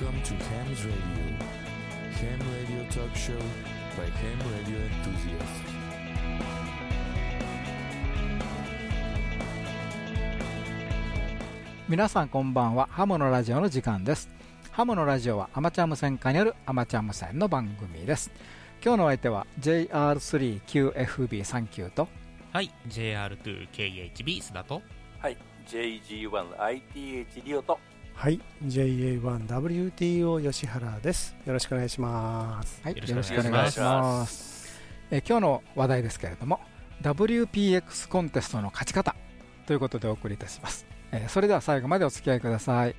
Welcome to Ham's Radio. Ham Radio Talk Show by Ham Radio Enthusiasts. 皆さんこんばんはハムのラジオの時間ですハムのラジオはアマチュア無線化によるアマチュア無線の番組です今日のお相手は JR3QFB39 とはい JR2KHB 須田とはい、JG1ITH リオとはい、JA1WTO 吉原です。よろしくお願いします。はい、よよろろしくお願いします。えー今日の話題ですけれども、WPX コンテストの勝ち方ということでお送りいたします。えーそれでは最後までお付き合いください。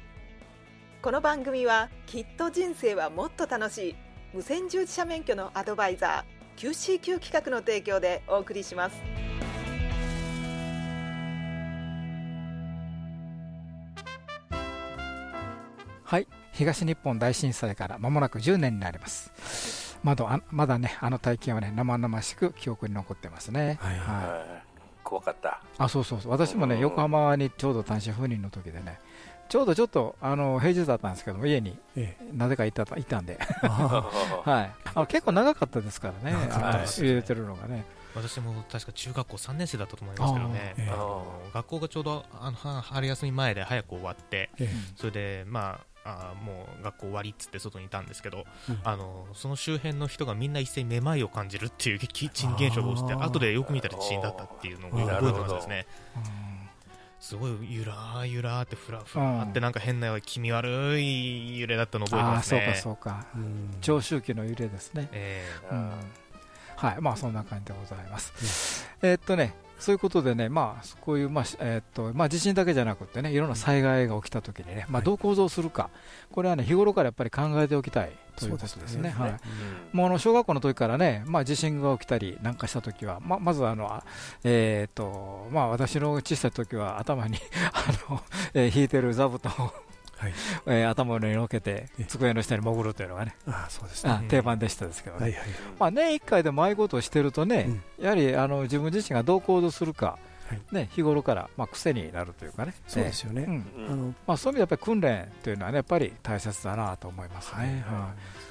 この番組はきっと人生はもっと楽しい無線従事者免許のアドバイザー QCQ 企画の提供でお送りしますはい、東日本大震災から間もなく10年になります。まだあまだね、あの体験はね、生々しく記憶に残ってますね。はいはい。怖かった。あそうそうそう。私もねうん。横浜にちょうど単身赴任の時でねちょうどちょっとあの平日だったんですけども家にえなぜかいたいたんで、はい、あ結構長かったですからね入れてるのがね。私も確か中学校3年生だったと思いますけどね。あの学校がちょうどあのは春休み前で早く終わってえそれでまああーもう学校終わりっつって外にいたんですけど、うん。あのその周辺の人がみんな一斉にめまいを感じるっていう激鎮現象が起きてあー。後でよく見たら地震だったっていうのを覚えてますね。すごいゆらーゆらーってふらふらーってなんか変な気味悪い揺れだったのを覚えてますね。かそうかえうん。長周期の揺れですね、えうん。はい。まあそんな感じでございます、えーっとねそういうことでね、まあ、こういう、まあえーっとまあ、地震だけじゃなくてね、いろんな災害が起きたときにね、まあ、はい。どう構造するか、これはね、日頃からやっぱり考えておきたいということですね。はい。うん。もうあの小学校の時からね、まあ、地震が起きたりなんかした時は、ままずあの、あえーとまあ、私の小さい時は頭にあの、えー引いてる座布団。えー頭に乗っけてえ机の下に潜るというのがね、ああ、そうですね。あ定番でしたですけどね、年1回でもああいうことをしてるとね、やはりあの自分自身がどう行動するか、はい。ね、日頃から、まあ、癖になるというかね、そうですよね。あの、まあ、そういう意味でやっぱり訓練というのはね、やっぱり大切だなと思いますね。はい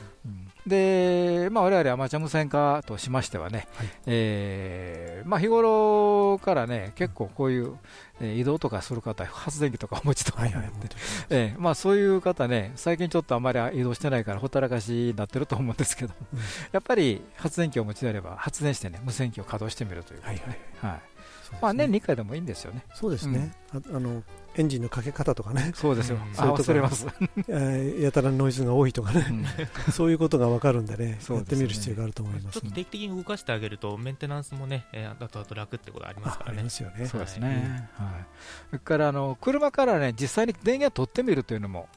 で、まあ、我々アマチュア無線化としましてはね、はい。えーまあ、日頃からね、結構こういう、えー移動とかする方、発電機とかお持ちとかえーまあ、そういう方ね、最近ちょっとあまり移動してないから、ほったらかしになってると思うんですけど、うん。やっぱり発電機をお持ちであれば、発電してね、無線機を稼働してみるということで、はいはい。はいまあ、年に1回でもいいんですよね。そうですね。ああの、エンジンのかけ方とかね、そうですよ。うんあそういうとこ忘れます。えーやたらノイズが多いとかね、うんそういうことがわかるんでね、やってみる必要があると思いますちょっ。と定期的に動かしてあげるとメンテナンスもね、えー、後々楽ってことありますああからねりますよね。そうですね。はい。それからあの車からね実際に電源を取ってみるというのも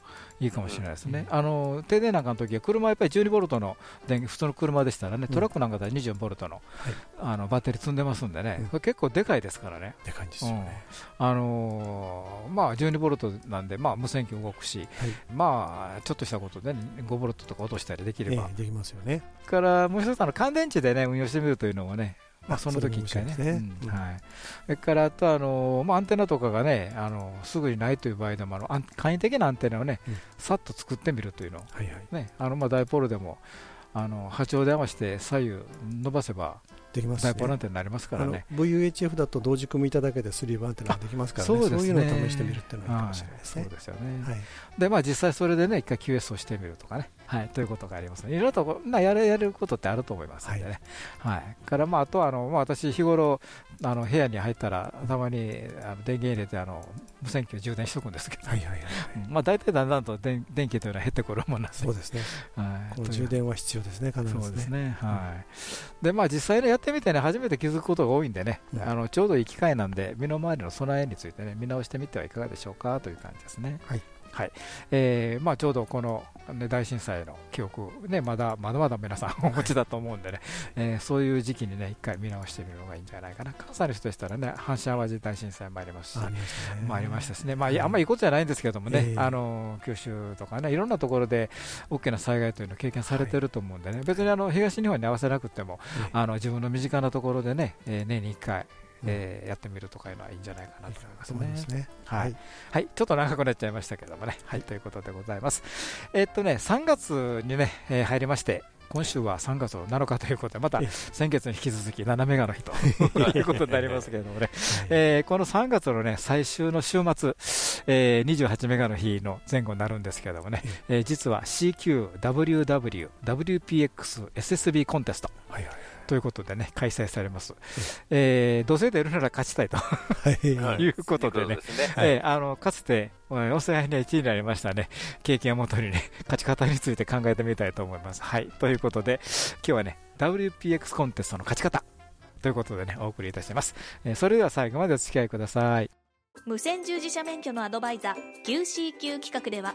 いいかもしれないですね。あの停電なんかの時は車はやっぱり12ボルトの電源普通の車でしたらね、トラックなんかでは24ボルトのはいあのバッテリー積んでますんでねうん、これ結構でかいですからね。って感じですよね。あのーまあ12ボルトなんでまあ無線機動くし、はい。まあちょっとしたことで5ボルトとか落としたりできれば。ええできますよね。からもう一つあの乾電池でね運用してみるというのもね。まあ、あその時一回ね。ね。うん。うん。はい、それからあとあの、まあ、アンテナとかがねあのすぐにないという場合でもあの簡易的なアンテナをね、うん。さっと作ってみるというの。を、はいはい。ね、あのまあダイポールでもあの波長で合わせて左右伸ばせばできますね。ダイポールアンテナになりますからね。VUHF だと同時組みいただけでスリーバーアンテナができますからね、そうあそういうのを試してみるっていうのがいいかもしれないですね。はい。そう。ですよね、はい、でまあ、実際それでね、一回 QS をしてみるとかね、はい、ということがありますね。いろいろとこなやれやれることってあると思いますんでね。はい。からまあ、あとはあの、まあ、私、日頃、あの部屋に入ったら、たまにあの電源入れて、あの無線機を充電しとくんですけど、はいはいはい、大体だんだんと電電気というのは減ってくるもんなんで、そうですね、はい、充電は必要ですね、必ずね。そうですね、はい。で、まあ、実際ね、やってみてね、初めて気づくことが多いんでね、うんあのちょうどいい機会なんで、身の回りの備えについてね、見直してみてはいかがでしょうかという感じですね。はい。はい。えーまあ、ちょうどこの、ね、大震災の記憶、ね、まだまだまだ皆さん お持ちだと思うんでね、えーそういう時期にね、一回見直してみるのがいいんじゃないかな。関西の人でしたらね、阪神・淡路大震災もありますし、ありまあ、ありましたしね、まあ、あんまりいいことじゃないんですけどもね、ええ。あの九州とかね、いろんなところで大きな災害というのを経験されてると思うんでね、別にあの東日本に合わせなくても、ええ。あの自分の身近なところでね、えー年に1回、えーやってみるとかいうのはいいんじゃないかなと思いますね。す。ね。はい。はい、ちょっと長くなっちゃいましたけどもね、はい、ということでございます。えっとね、3月にね、えー入りまして、今週は3月の7日ということで、またええ。先月に引き続き7メガの日と いうことになりますけれどもね、えーこの3月のね、最終の週末、えー28メガの日の前後になるんですけれどもね、えー実は CQWW、WPX、SSB コンテスト。はいはいということでね、開催されます。えー、どうせ出るなら勝ちたいとはい。は いいうことでね。えーあのかつて、おお世話に1位になりましたね、経験をもとにね、勝ち方について考えてみたいと思います。はい、ということで、今日はね、WPX コンテストの勝ち方ということでね、お送りいたします。えーそれでは最後までお付き合いください。無線従事者免許のアドバイザー QCQ 企画では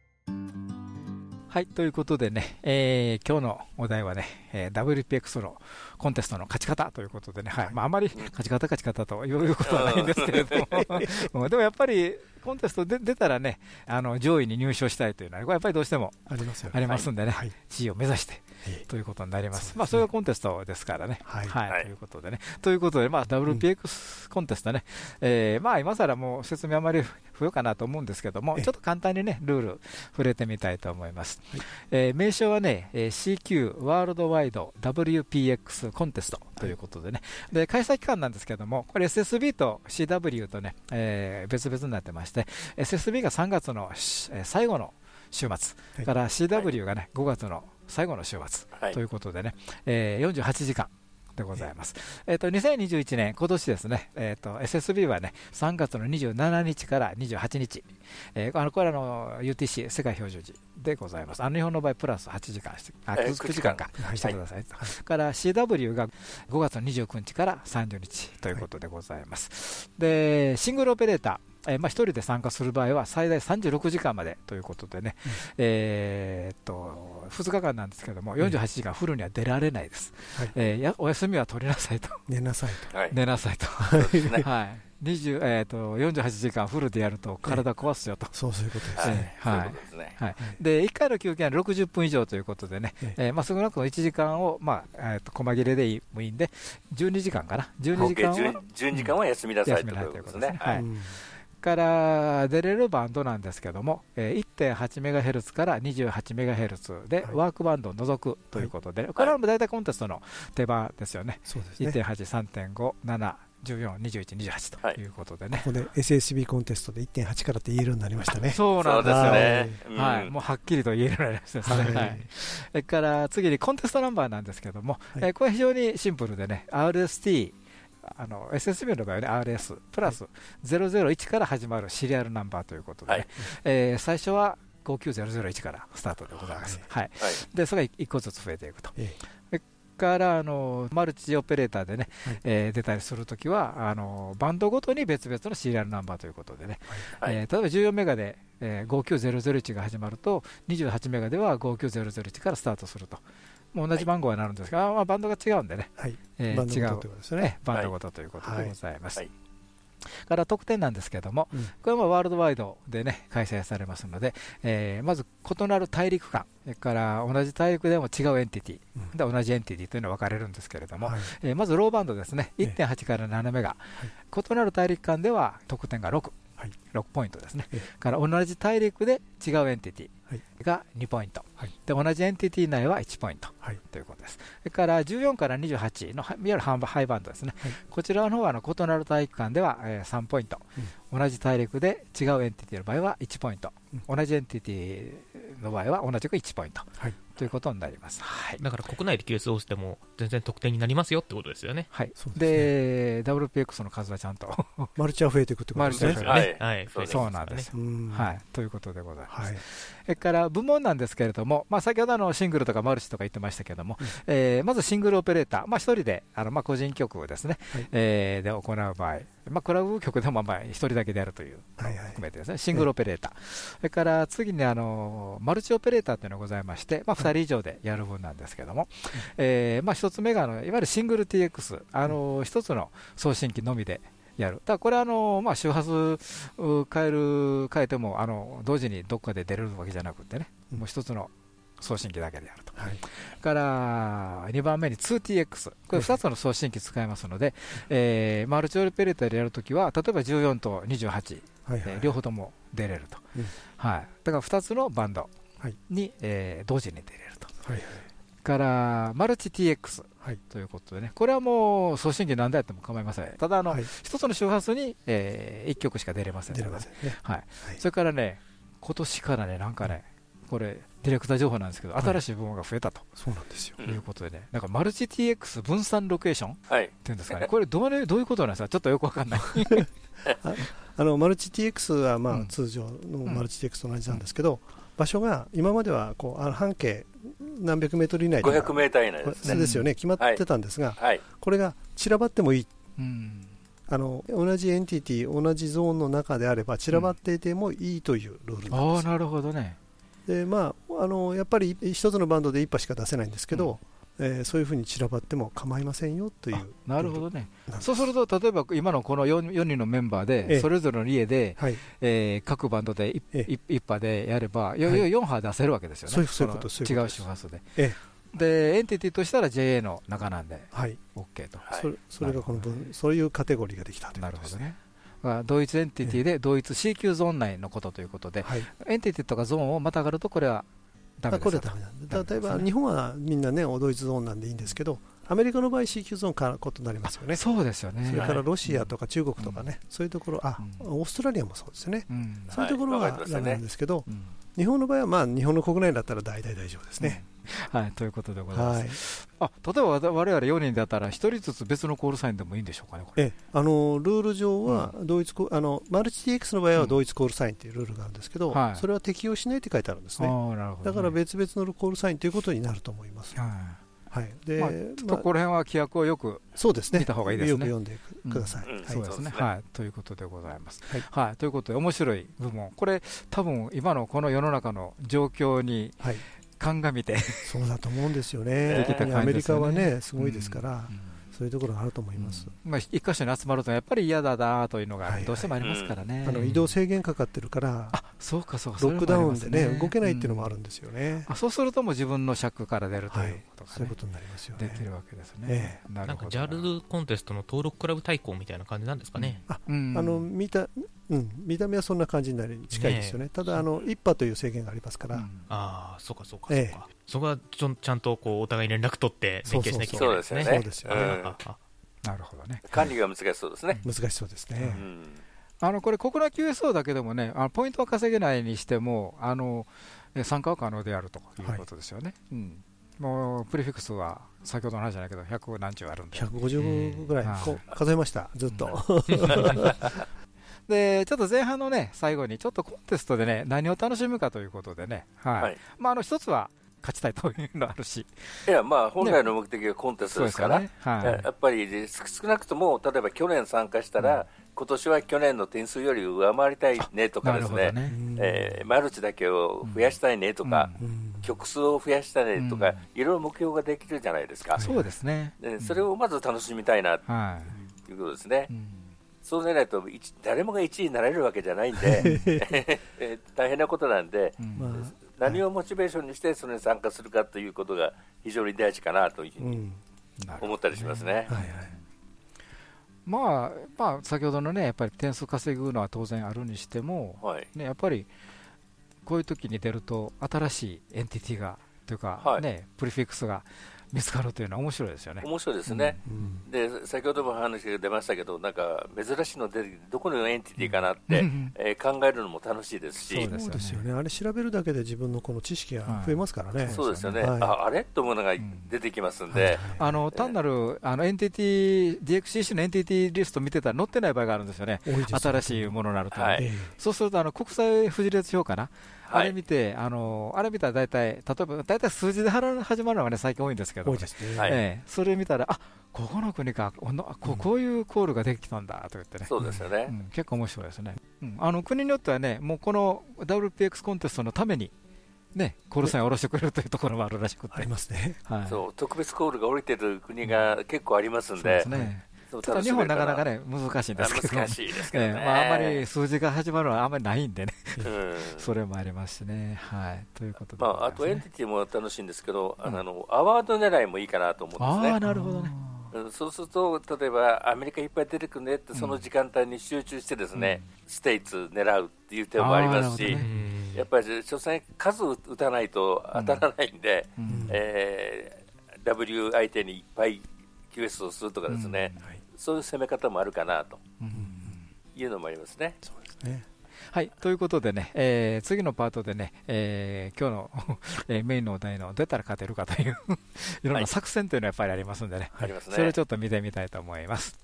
はい、ということでね、えー今日のお題はね、えー WPX のコンテストの勝ち方ということでね、はいまあ、あまり勝ち方、勝ち方ということはないんですけれども、うんでもやっぱりコンテストで出たらね、あの上位に入賞したいというのは、これやっぱりどうしてもありますよね。ありますんでね、はい。地位を目指してええということになります。まあ、それがコンテストですからね。はいはいということでね。ということで、まあ、WPX コンテストね、えーまあ、今更もう説明あまり不要かなと思うんですけども、ええ。ちょっと簡単にね、ルール触れてみたいと思います。えー名称はね、えー CQ ワールドワイド WPX コンテストということでね、で開催期間なんですけども、これ SSB と CW とね、えー別々になってまして、SSB が3月の最後の週末、い。から CW がね、5月の最後の週末、はい。ということでね、えー48時間でございます。えっ、と、2021年、今年ですね、えっ、と、SSB はね、3月の27日から28日、えーあの、これあの、UTC 世界標準時でございます。あの、日本の場合、プラス8時間して、あ、えー 9, 時間か、はいしてください。から CW が5月の29日から30日ということでございます。で、シングルオペレーター、えーまあ、1人で参加する場合は最大36時間までということでね、えーっと2日間なんですけども、48時間フルには出られないです、はい。えーやお休みは取りなさいと、寝なさいと。はい。寝なさいと。はい。20えと48時間フルでやると体壊すよと。そうそういうことですはい。ね。そうはいいうことですね。はい、で1回の休憩は60分以上ということでね、えええーまあ、少なくとも1時間を、まあえー、と細切れでいいもいいんで、12時間かな、12合計時間10は12時間は休みなさいと休みなさいいうことですね。はい。うんから出れるバンドなんですけども、えー、1.8MHz から 28MHz ではいワークバンドを除くということで、これはもう大体コンテストの手番ですよね、そうですね。1.8、3.5、7、14、21、28はいということでね。ここで SSB コンテストで1.8からって言えるようになりましたね。そうそうんですよ、ね。うんはい、もうはっきりと言えるようになりましたね。はいはいそれから次にコンテストナンバーなんですけども、はいえーこれ非常にシンプルでね、RST、あの SSB の場合はね、RS プラス001から始まるシリアルナンバーということでね、はい。えー最初は59001からスタートでございます。はい。はい。でそれが1個ずつ増えていくと。えからあのマルチオペレーターでね、はい。えー出たりするときはあのバンドごとに別々のシリアルナンバーということでね、はい。えー例えば14メガで、えー59001が始まると28メガでは59001からスタートすると同じ番号になるんですが、まあ、バンドが違うんでね、はい。えーバンド違うごとってことですね。ね。バンドごとということでございます。はい。から得点なんですけども、うん。これもワールドワイドでね開催されますので、えーまず異なる大陸間、それから同じ大陸でも違うエンティティ、うん。で同じエンティティというのは分かれるんですけれども、はい。えーまずローバンドですね、ええ1.8から7メガ、異なる大陸間では得点が6、はい。6ポイントですね、えから同じ大陸で違うエンティテはいィが2ポイント、はい。で同じエンティティ内は1ポイント。はい。ということです。それから14から28のはいいわゆるハンバハイバンドですね、はい。こちらの方はあの異なる大陸間では、えー3ポイント、同じ大陸で違うエンティティの場合は1ポイント、う同じエンティティの場合は同じく1ポイント、はい。ということになります。はい。だから国内で QS をしても全然得点になりますよってことですよね。はい。そうで WPX の数はちゃんと、マルチは増えていくってことですね。マルチは。ね。はい。そうですそうなんです。よ、うんはい、ということでございます。はい。えから部門なんですけれども、まあ、先ほどあのシングルとかマルチとか言ってましたけれども、えーまずシングルオペレーター、まあ、一人であの、まあ、個人曲ですね、はい。えーで行う場合、まあ、クラブ曲でもまあ一人だけでやるという含めてですね、シングルオペレーター、それから次にあのマルチオペレーターというのがございまして、まあ、2人以上でやる分なんですけども、えーまあ、1つ目があのいわゆるシングル TX、あの1つの送信機のみでやる、だからこれはあの、まあ、周波数う変える変えてもあの同時にどっかで出れるわけじゃなくてね、うん。もう1つの送信機だけでやると。はい。から2番目に 2TX、これ2つの送信機使えますので、えーマルチオペレーターでやるときは、例えば14と28、はい両方とも出れると、うん。はい、だから2つのバンドはい。に、えー同時に出れると。はいはい。からマルチ TX はい。ということでね、これはもう送信機何台やっても構いません、ただあの、はい。一つの周波数に、え1曲しか出れませんので。出れませんね。はい、はい。それからね、今年からね、なんかね、これ、ディレクター情報なんですけど、はい。新しい部門が増えたと。そうなんですよ。ういうんことでね、なんかマルチ TX 分散ロケーションっはい。ていうんですかね、これどうね、どういうことなんですか、ちょっとよくわかんない。あのマルチ TX はまうん。あ通常のマルチ TX と同じなんですけど、場所が今まではこうあの半径何百メートル以内で500メーター以内ですですよね。決まってたんですが、はい。これが散らばってもいい。うん。あの同じエンティティ同じゾーンの中であれば散らばっていてもいいというルールなんです、ああ、なるほどね。でまあ、あのやっぱり一つのバンドで1波しか出せないんですけど、えーそういうふうに散らばっても構いませんよというあなるほどね。そうすると、例えば今のこの 4, 4人のメンバーええで、それぞれの家で、はい、えー各バンドで 1, え波でやれば、よはい4波出せるわけですよね。そういうこと違う周波数で。えで、エンティティとしたら JA の中なんで、はい、OK と。はいそれそれがこの分そういうカテゴリーができたということですね。なるほどね。まあ同一エンティティで同一 C 級ゾーン内のことということで、はいエンティティとかゾーンをまたがると、これはダメこれはダメなんでダメですね例えば日本はみんなね同一ゾーンなんでいいんですけどアメリカの場合 C 級ゾーンからことになりますよね。そうですよね。それからロシアとか中国とかね、そういうところあ、うん。オーストラリアもそうですよね、うん。そういうところはい。はわかりましたね。ダメなんですけど、うん。日本の場合はまあ日本の国内だったら大体大丈夫ですね、はい、ということでございます。はい。あ例えばわ我々4人だったら、1人ずつ別のコールサインでもいいんでしょうかね、これ。えあのルール上は同一コ、あのマルチ TX の場合は同一コールサインというルールがあるんですけど、はい。それは適用しないって書いてあるんですね、ああなるほどね。だから別々のコールサインということになると思います。ははい、で、まあちょっとこの辺は規約をよく、そうですね。見た方がいいですね。よく読んでくください。うん。はい。そうですね、そうですね。はい、ということでございます。はい。はい、ということで、面白い部門、これ、多分今のこの世の中の状況にはい、鑑みて、そうだと思うんですよでね。アメリカはねね、すごいですから、うんそういうところがあると思います。まあ、一箇所に集まると、やっぱり嫌だなというのがはいはいどうしてもありますからね。あの移動制限かかってるから、あそうか、そうか、ロックダウンでそれもありますね、動けないっていうのもあるんですよね。あそうすると、もう自分の尺から出るとはいいうこと、がねそういうことになりますよね。できるわけですねえ。なんかなるほど。JAL コンテストの登録クラブ対抗みたいな感じなんですかね。うんあの見た、うん、見た目はそんな感じになり近いですよね。ただあの一波という制限がありますから、うんああ、そうかそうかそうええか。そこはちょんちゃんとこうお互い連絡取って勉強しなきゃいけないですね。ですよねなるほどね。管理が難しそうですね。難しそうですうね。ん。あのこれ、国内 QSO だけでもね、あのポイントは稼げないにしても、あのえ参加は可能であるということですよね。うんもうプリフィックスは先ほどの話じゃないけど、100何十あるんで、150ぐらい数えました、ずっと。でちょっと前半のね最後に、ちょっとコンテストでね、何を楽しむかということでね、はい。はい。まあ、あの一つは勝ちたいというのあるし、いや、まあ、本来の目的はコンテストですから、ね、はい。やっぱり少少なくとも、例えば去年参加したら、今年は去年の点数より上回りたいねとかなですね、ね。えーマルチだけを増やしたいねとか、うん。曲数を増やしたいねとか、うん。いろいろ目標ができるじゃないですか、そうですね。でそれをまず楽しみたいなとはいうことですね。い。う、んそうでないと一誰もが1位になれるわけじゃないんで、えー大変なことなんで、うん。まあ。何をモチベーションにしてそれに参加するかということが非常に大事かなというふうに思ったりしますね。はいはい。まあ、まあ、先ほどのね、やっぱり点数稼ぐのは当然あるにしても、はい。ね、やっぱりこういう時に出ると、新しいエンティティが、というか、はい。ね、プリフィックスが見つかるというのは面白いですよね。面白いですね、うん。で先ほども話が出ましたけど、なんか珍しいの出てきて、どこのエンティティかなって、うん。えー考えるのも楽しいですし、そうですよね、あれ調べるだけで自分のこの知識が増えますからね。そうですよね、はい。ああれ？というものがん出てきますんはいはい。で、あの単なるあのエンティティ DXCC のエンティティリスト見てたら載ってない場合があるんですよね、新しいものになると、はい。えそうするとあの国際富士列表かな、あれ見て、あのあれ見たら大体、例えば大体数字で始まるのがね、最近多いんですけど、多いですね。ええ。それ見たら、あここの国か、このここういうコールができたんだと言ってね、そうですよね。うん。結構面白いですね、うん。あの国によってはね、もうこの WPX コンテストのために、ね、コールサインを下ろしてくれるというところもあるらしくて、ありますね。はい、そう、特別コールが降りてる国が結構ありますんそうでで。すね、ただ日本なかなかね、難しいんですけど、難しいですけどね。ええまあ、あまり数字が始まるのはあんまりないんでね、うん。それもありますしね。はい、ということで。まございまあ、あとエンティティも楽しいんですけど、あうん。のあのアワード狙いもいいかなと思うんああ、ですね。なるほどね。うん。そうすると、例えばアメリカいっぱい出てくるねって、その時間帯に集中してですね、ステイツ狙うっていう手もありますし、ね。やっぱり所詮数打たないと当たらないんで、うん。えー W 相手にいっぱい QS をするとかですね、はい。そういう攻め方もあるかなとうんいうのもありますね。そうですね。はい、ということでね、えー次のパートでね、えー今日の、えーメインのお題のどうやったら勝てるかという いろんな作戦というのはやっぱりありますんでね、ありますね。それをちょっと見てみたいと思います。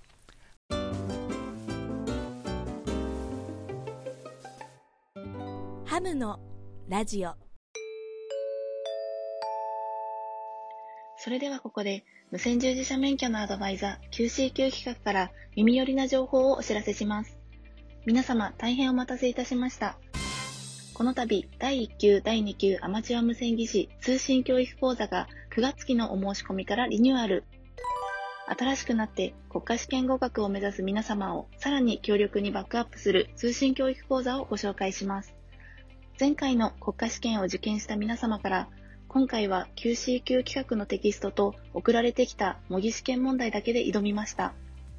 ハムのラジオそれではここで、無線従事者免許のアドバイザー QCQ 企画から耳寄りな情報をお知らせします。皆様大変お待たせいたしました。この度、第1級、第2級アマチュア無線技師通信教育講座が9月期のお申し込みからリニューアル。新しくなって国家試験合格を目指す皆様をさらに強力にバックアップする通信教育講座をご紹介します。前回の国家試験を受験した皆様から今回は QCQ 企画のテキストと送られてきた模擬試験問題だけで挑みました。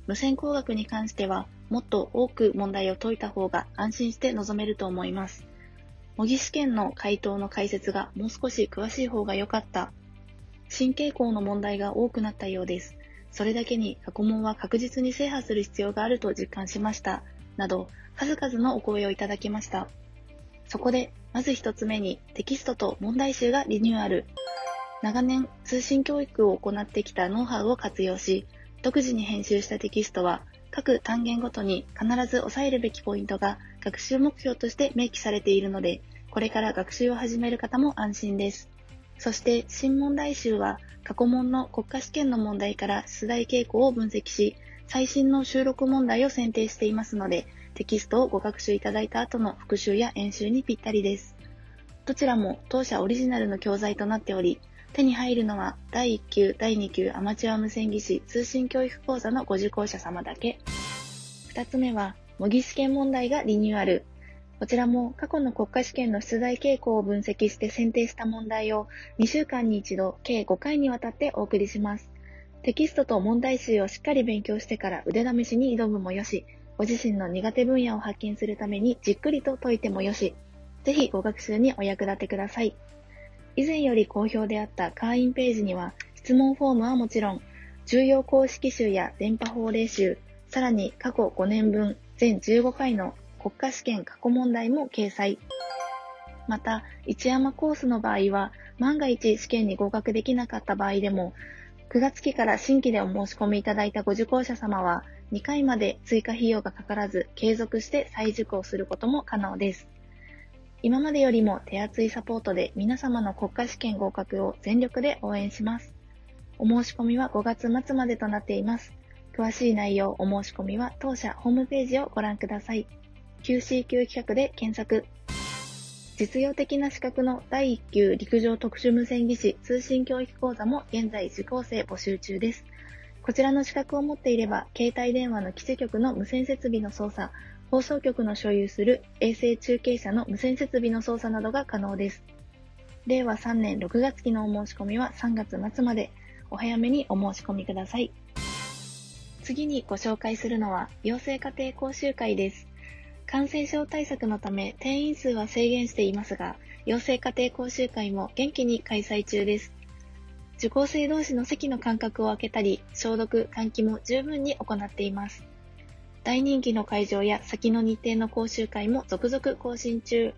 無線工学に関してはもっと多く問題を解いた方が安心して臨めると思います。模擬試験の回答の解説がもう少し詳しい方が良かった。新傾向の問題が多くなったようです。それだけに過去問は確実に制覇する必要があると実感しました。など、数々のお声をいただきました。そこで、まず一つ目にテキストと問題集がリニューアル。長年、通信教育を行ってきたノウハウを活用し、独自に編集したテキストは、各単元ごとに必ず押さえるべきポイントが学習目標として明記されているので、これから学習を始める方も安心です。そして、新問題集は、過去問の国家試験の問題から出題傾向を分析し、最新の収録問題を選定していますので、テキストをご学習いただいた後の復習や演習にぴったりです。どちらも当社オリジナルの教材となっており、手に入るのは第1級、第2級アマチュア無線技師通信教育講座のご受講者様だけ。2つ目は、模擬試験問題がリニューアル。こちらも過去の国家試験の出題傾向を分析して選定した問題を2週間に一度計5回にわたってお送りします。テキストと問題集をしっかり勉強してから腕試しに挑むもよし、ご自身の苦手分野を発見するためにじっくりと解いてもよし、ぜひご学習にお役立てください。以前より好評であった会員ページには質問フォームはもちろん、重要公式集や電波法令集、さらに過去5年分全15回の国家試験過去問題も掲載。また、一山コースの場合は、万が一試験に合格できなかった場合でも、9月期から新規でお申し込みいただいたご受講者様は、2回まで追加費用がかからず、継続して再受講することも可能です。今までよりも手厚いサポートで皆様の国家試験合格を全力で応援します。お申し込みは5月末までとなっています。詳しい内容、お申し込みは当社ホームページをご覧ください。QCQ 企画で検索。実用的な資格の第1級陸上特殊無線技師通信教育講座も現在受講生募集中です。こちらの資格を持っていれば、携帯電話の基地局の無線設備の操作、放送局の所有する衛星中継車の無線設備の操作などが可能です。令和3年6月期のお申し込みは3月末まで、お早めにお申し込みください。次にご紹介するのは、養成家庭講習会です。感染症対策のため定員数は制限していますが、養成家庭講習会も元気に開催中です。受講生同士の席の間隔を空けたり、消毒、換気も十分に行っています。大人気の会場や先の日程の講習会も続々更新中。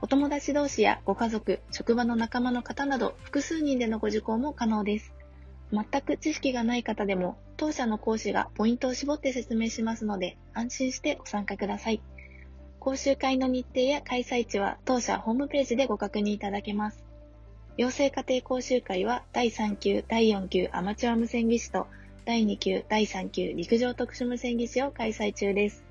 お友達同士やご家族、職場の仲間の方など複数人でのご受講も可能です。全く知識がない方でも当社の講師がポイントを絞って説明しますので安心してご参加ください。講習会の日程や開催地は当社ホームページでご確認いただけます。養成家庭講習会は第3級、第4級アマチュア無線技師と第2級、第3級陸上特殊無線技師を開催中です。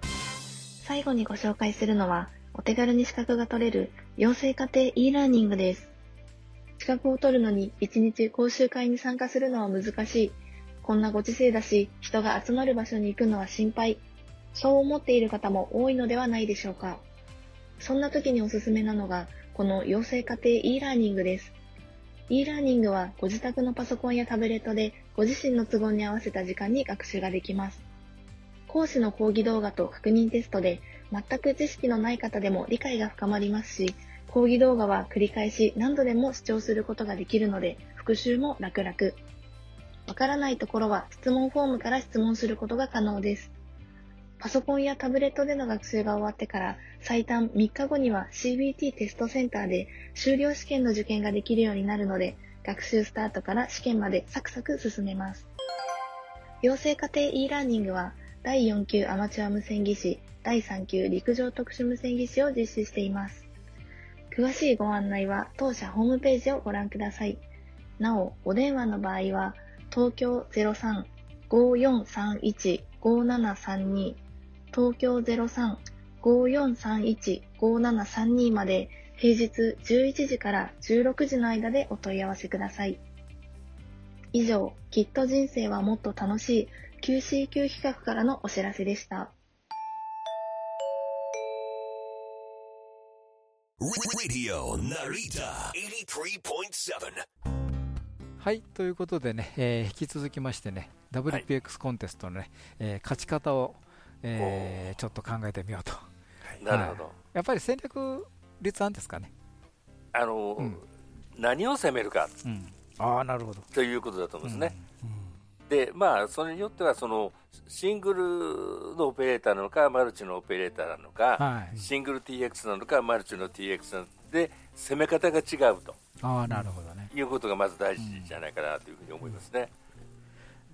最後にご紹介するのは、お手軽に資格が取れる養成家庭 e ラーニングです。資格を取るのに1日講習会に参加するのは難しい。こんなご時世だし、人が集まる場所に行くのは心配。そう思っている方も多いのではないでしょうか。そんな時におすすめなのが、この養成家庭 e ラーニングです。E ラーニングはご自宅のパソコンやタブレットでご自身の都合に合わせた時間に学習ができます。講師の講義動画と確認テストで全く知識のない方でも理解が深まりますし、講義動画は繰り返し何度でも視聴することができるので復習も楽々。わからないところは質問フォームから質問することが可能です。パソコンやタブレットでの学習が終わってから最短3日後には CBT テストセンターで修了試験の受験ができるようになるので学習スタートから試験までサクサク進めます。養成家庭 e ラーニングは第4級アマチュア無線技師、第3級陸上特殊無線技師を実施しています。詳しいご案内は当社ホームページをご覧ください。なお、お電話の場合は東京03-5431-5732東京03-5431-5732まで平日11時から16時の間でお問い合わせください。以上、きっと人生はもっと楽しい QCQ 企画からのお知らせでした。Radio Narita 83.7. はい、ということでね、えー引き続きましてね、WPX コンテストのね、えー勝ち方を、えーちょっと考えてみようと。なるほど、やっぱり戦略立案ですかね。あの、うん何を攻めるかうん、ああ、なるほど。ということだと思うんですね。で、まあ、それによっては、その、シングルのオペレーターなのか、マルチのオペレーターなのか、はい。シングル TX なのか、マルチの TX なので、攻め方が違うとああ、なるほどね。いうことがまず大事じゃないかなというふうに思いますね。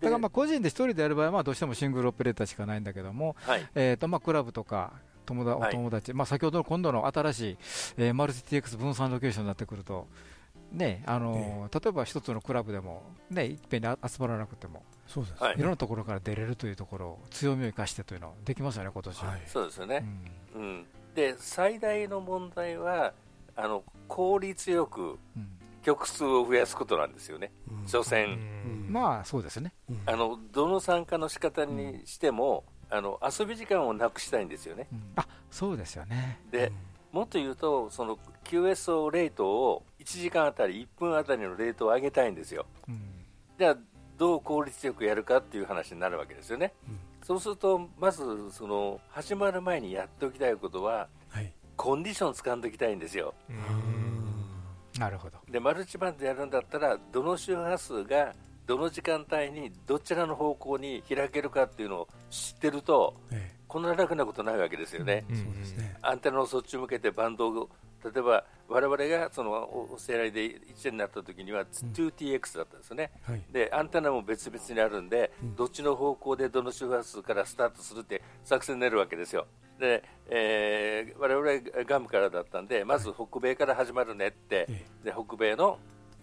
だからまあ個人で一人でやる場合はまあどうしてもシングルオペレーターしかないんだけども、はい、えーとまあクラブとか友達おはい。友達、まあ先ほどの今度の新しい、えーマルチ TX 分散ロケーションになってくると、ねあのー例えば一つのクラブでも、ね、いっぺんに集まらなくても、そうですはい。いろんなところから出れるというところを強みを生かしてというのできますよね、今年は。はい。そうですよね。うん。うん、で、最大の問題は、あの効率よくうん曲数を増やすことなんですよね、うん。所詮、うん。まあそうですね、あのどの参加の仕方にしても、あの遊び時間をなくしたいんですよね。うん。あそうですよね、で、もっと言うと、その QSO レートを1時間あたり、1分あたりのレートを上げたいんですよ。うん。じゃあ、どう効率よくやるかっていう話になるわけですよね。そうすると、まずその始まる前にやっておきたいことは、はい。コンディション掴んでおきたいんですよ。なるほど、で、マルチバンドやるんだったら、どの周波数がどの時間帯にどちらの方向に開けるかっていうのを知ってると、えこんな楽なことないわけですよね。うですね。アンテナをそっち向けてバンドを例えば我々がそのおお世話で一になった時には 2TX だったんですよね、はい。でアンテナも別々にあるんで、どっちの方向でどの周波数からスタートするって作戦になるわけですよで、えー、我々ガムからだったんでまず北米から始まるねって、えで北米の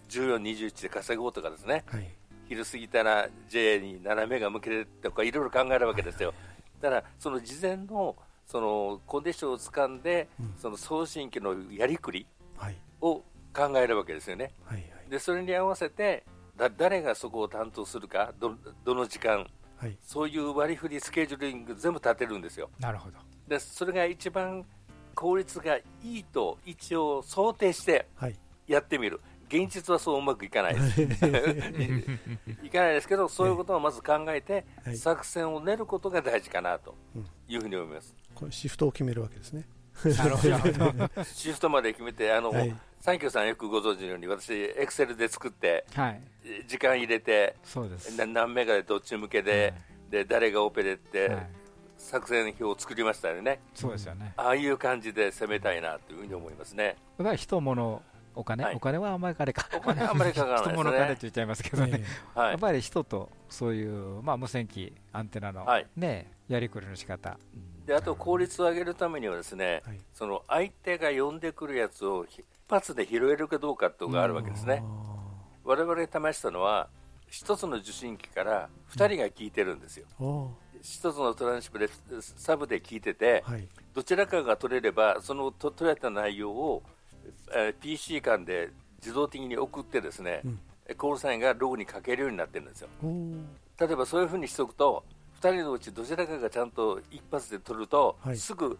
1421で稼ごうとかですね。はい。昼過ぎたら J に斜めが向けるとかいろいろ考えるわけですよ、だからその事前のそのコンディションをつかんで、その送信機のやりくりはい。を考えるわけですよね、はいはい。でそれに合わせてだ誰がそこを担当するかど、どの時間、はい。そういう割り振り、スケジューリング全部立てるんですよ、なるほど、でそれが一番効率がいいと一応想定してはい。やってみる。現実はそううまくいかないです。いかないですけど、そういうことをまず考えて、はい。作戦を練ることが大事かなとうん。いうふうに思います。これシフトを決めるわけですね。なるほど、シフトまで決めて、あの、はい。サンキューさんよくご存知のように、私、エクセルで作って、はい、時間入れて、そうです、な何メガでどっち向けで、で誰がオペレって、はい作戦表を作りましたよね。そうですよね、ああいう感じで攻めたいなというふうに思いますね。だから人、物、お金、はい。お金はあんまり金か、お金はあんまりかからないですね。人物金って言っちゃいますけどね、はい。やっぱり人とそういう、まあ、無線機、アンテナの、はい。ね、やりくりの仕方。であと効率を上げるためにはですね、はい。その相手が呼んでくるやつを一発で拾えるかどうかっていうのがあるわけですね。我々が試したのは一つの受信機から2人が聞いてるんですよ。一つのトランシーバーでサブで聞いてて、はい。どちらかが取れればそのと取れた内容を、えー PC 間で自動的に送ってですね、うん。コールサインがログに書けるようになってるんですよ。例えばそういうふうにしておくと2人のうちどちらかがちゃんと一発で取ると、はい。すぐ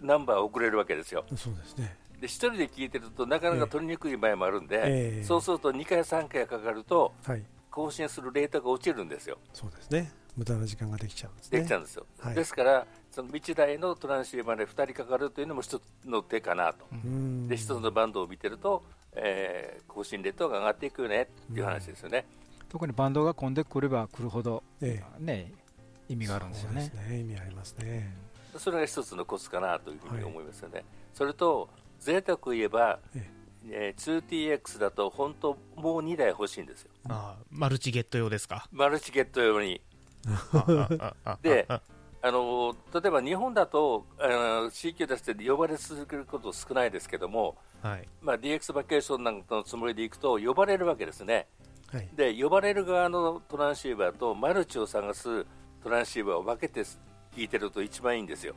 ナンバーを送れるわけですよ。そうですね。で1人で聞いてるとなかなか取りにくい場合もあるんで、ええ。そうすると2回3回かかるとはい。更新するレートが落ちるんですよ。そうですね無駄な時間ができちゃうんですね。できちゃうんですよ、はい。ですからその1台のトランシーバーで2人かかるというのも一つの手かなと、うん。で一つのバンドを見てると、えー更新レートが上がっていくよねっていう話ですよね、特にバンドが混んでくれば来るほど、えね、意味があるんですよね。ね。意味ありますね。それが一つのコツかなというふうに思いますよね、それと贅沢言えば、ええ。ー 2TX だと本当もう2台欲しいんですよ。あーマルチゲット用ですか？マルチゲット用にでああの例えば日本だとあの CQ 出して呼ばれ続けること少ないですけども、はい。まあ、DX バケーションなんかのつもりで行くと呼ばれるわけですね。はい。で呼ばれる側のトランシーバーとマルチを探すトランシーバーを分けて聞いてると一番いいんですよ。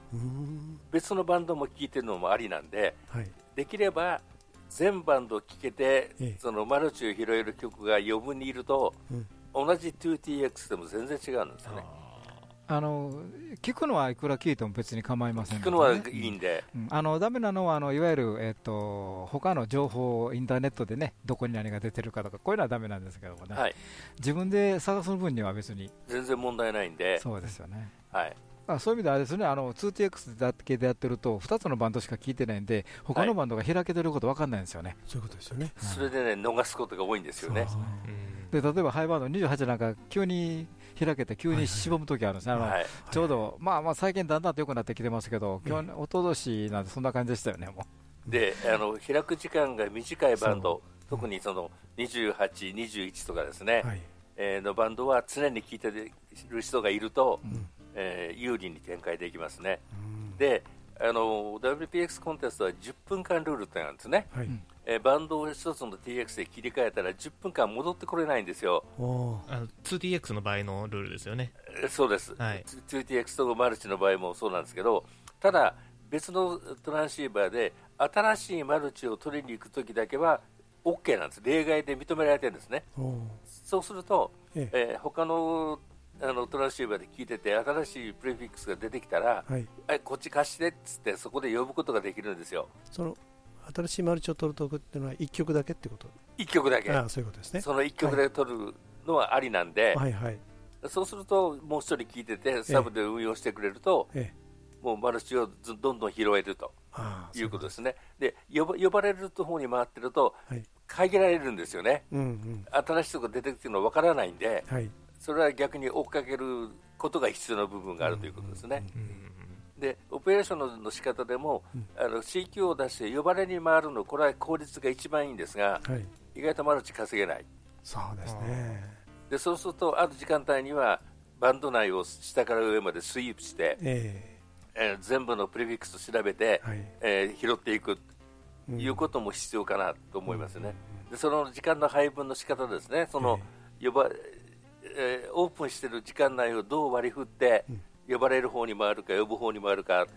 別のバンドも聞いてるのもありなんではい。できれば全バンド聞けて、ええ。そのマルチを拾える曲が余分にいると、うん同じ 2TX でも全然違うんですよね。あの聞くのはいくら聞いても別に構いません聞くのはいいんで、うん。あのダメなのはあのいわゆる、えっと他の情報をインターネットでねどこに何が出てるかとかこういうのはダメなんですけどもね、はい、自分で探す分には別に。全然問題ないんで、そうですよね。はい、あそういう意味であれですね。あの 2TX だけでやってると2つのバンドしか聞いてないんで他のバンドが開けてること分かんないんですよね、そういうことですよね。それでね逃すことが多いんですよね。うんで例えばハイバンド28なんか急に開けて急にしぼむ時あるんですね、ちょうど、まあ、まあ最近だんだんと良くなってきてますけど、去年、一昨年なんてそんな感じでしたよね、もであの開く時間が短いバンド、特にその28、21とかですね、はい。えーのバンドは常に聴いてる人がいると、ん。えー有利に展開できますね。うん。であの WPX コンテストは10分間ルールってなんですね、はいえーバンドを一つの TX で切り替えたら10分間戻ってこれないんですよ、おー。あの 2TX の場合のルールですよね。えーそうです、はい。2TX とマルチの場合もそうなんですけど、ただ、別のトランシーバーで新しいマルチを取りに行くときだけは OK なんです、例外で認められてるんですね、そうすると、ええ。えー他のあのトランシーバーで聞いてて、新しいプレフィックスが出てきたら、はい。えこっち貸してっつって、そこで呼ぶことができるんですよ、その新しいマルチを取るとくっていうのは1曲だけってこと？1曲だけ、ああそういうことですね。その1曲で取るのはありなんで、はいはい。そうすると、もう一人聞いてて、サブで運用してくれると、ええ。もうマルチをずどんどん拾えると。ああいうことですね。で呼ば呼ばれる方に回ってると、はい。限られるんですよね。うんうん。新しい人が出てきてるのわからないんで、はい。それは逆に追っかけることが必要な部分があるということですね。うんで、オペレーションの仕方でも、あの CQ を出して呼ばれに回るの、これは効率が一番いいんですが、はい。意外とマルチ稼げない。そうですね。で、そうすると、ある時間帯には、バンド内を下から上までスイープして、ええ。ー全部のプレフィックスを調べて、えはい。えー拾っていくうんいうことも必要かなと思いますね。でその時間の配分の仕方ですね。その、呼ばえーオープンしている時間内をどう割り振って、呼ばれる方に回るか呼ぶ方に回るかん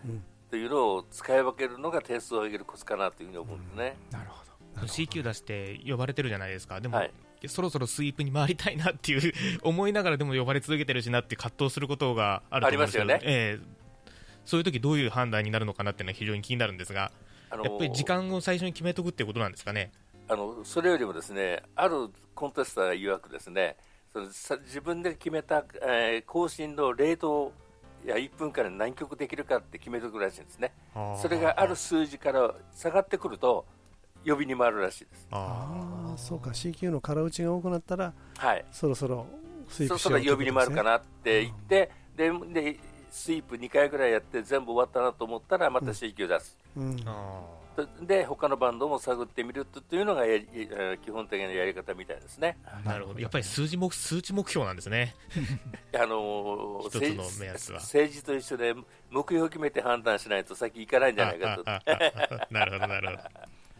というのを使い分けるのが点数を上げるコツかなというふうに思うんですね。なるほど。CQ 出して呼ばれてるじゃないですか。でも、はい。そろそろスイープに回りたいなっていう 思いながらでも呼ばれ続けてるしなって葛藤することがあると思うんですけどありますよね。ええ。そういう時どういう判断になるのかなっていうのは非常に気になるんですが、あのやっぱり時間を最初に決めとくってことなんですかね？あのそれよりもですねあるコンテスター曰くですね。そのさ自分で決めた、えー更新のレートをいや1分間で何曲できるかって決めておくらしいんですね。それがある数字から下がってくると呼びに回るらしいです。あああそうか。CQ の空打ちが多くなったらはい。そろそろスイーそろプしようそろ呼びに回るかなって言って、ででスイープ2回ぐらいやって全部終わったなと思ったらまた CQ 出す、うん。あで他のバンドも探ってみるというのが基本的なやり方みたいですね。なるほど。やっぱり数字目数値目標なんですね。あのー一つの目安は。政治と一緒で目標を決めて判断しないと先行かないんじゃないかと。なるほどなるほど。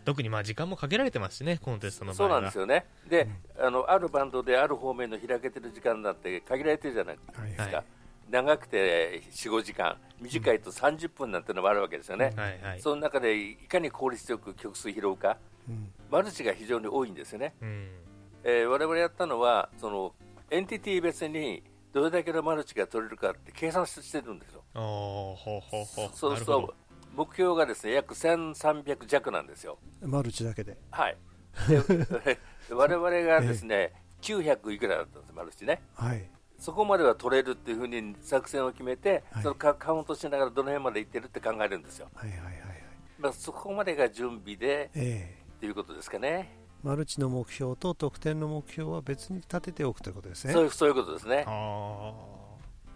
特にまあ時間もかけられてますしねコンテストの場そうなんですよね。で、あのあるバンドである方面の開けてる時間だって限られてるじゃないですか。はい長くて4、5時間、短いと30分なんてのもあるわけですよね。はいはいその中でいかに効率よく曲数拾うか、うんマルチが非常に多いんですよね。うんえー我々やったのは、そのエンティティ別にどれだけのマルチが取れるかって計算してるんですよ。おーほうほうほうそうすると目標がですね約1300弱なんですよ。マルチだけではい。で 我々がですね、900いくらだったんです、マルチね。はいそこまでは取れるっていうふうに作戦を決めて、はい。そのカカウントしながらどの辺までいってるって考えるんですよ。はいはいはいはい。まあ、そこまでが準備でええ。っていうことですかね。マルチの目標と得点の目標は別に立てておくということですね。そういうそういうことですね。あ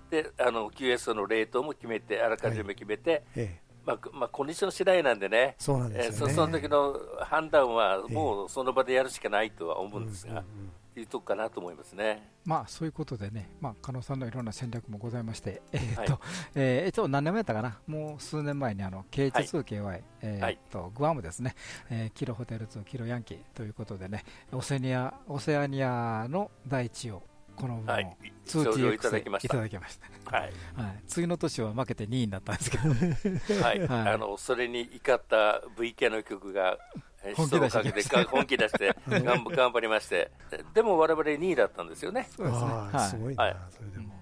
で、あの QS のレートも決めて、あらかじめ決めて、ええ。まあくまあ、コンディション次第なんでね、そうなんですよね。えーそその時の判断はもうその場でやるしかないとは思うんですが、うんうんっていうとこかなと思いますね。まあそういうことでね、まあ、加納さんのいろんな戦略もございまして、えーっとはい。えー一応何年前やったかな、もう数年前にあの KH2KY、えーっとグアムですね、えーキロホテル2、キロヤンキーということでね、オセニアオセアニアの第一を、この部門、はい、2TX 賞をいただきました。はい、はい、次の年は負けて2位になったんですけど、はい、はい。あのそれに怒った V 系の曲が、えー本気出して 本気出して頑張りまして、でも我々2位だったんですよね。そうですね。すごいな、はい。それでも、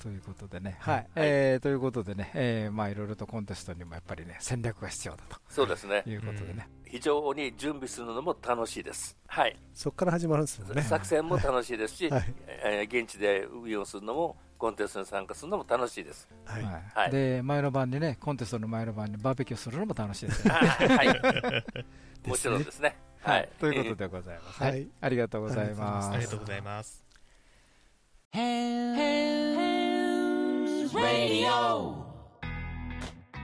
ということでね、はい、えーということでね、えーまあいろいろとコンテストにもやっぱりね戦略が必要だそうですね。と。いうことでね、非常に準備するのも楽しいです。はい。そこから始まるんですよね。作戦も楽しいですし、はい。えー現地で運用するのも、コンテストに参加するのも楽しいです。はい、で前の晩にねコンテストの前の晩にバーベキューするのも楽しいです。はい。もちろんですね。ははいい。ということでございます。はいはい、ありがとうございます。ありがとうございます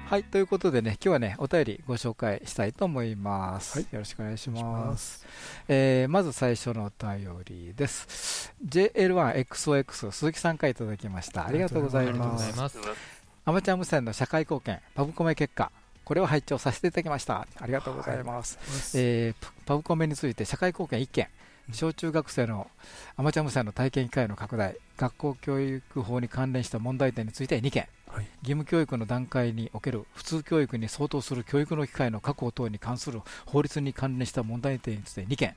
はい、ということでね、今日はね、お便りご紹介したいと思います。はいよろしくお願いしま。ますすえーまず最初のお便りです。JL1XOX 鈴木さんからいただきました。ありがとうございます。ますアマチュア無線の社会貢献、パブコメ結果、これを拝聴させていただきました。ありがとうございます。えーパパブコメについて社会貢献1件、小中学生のアマチュア無線の体験機会の拡大、学校教育法に関連した問題点について2件、はい義務教育の段階における普通教育に相当する教育の機会の確保等に関する法律に関連した問題点について2件、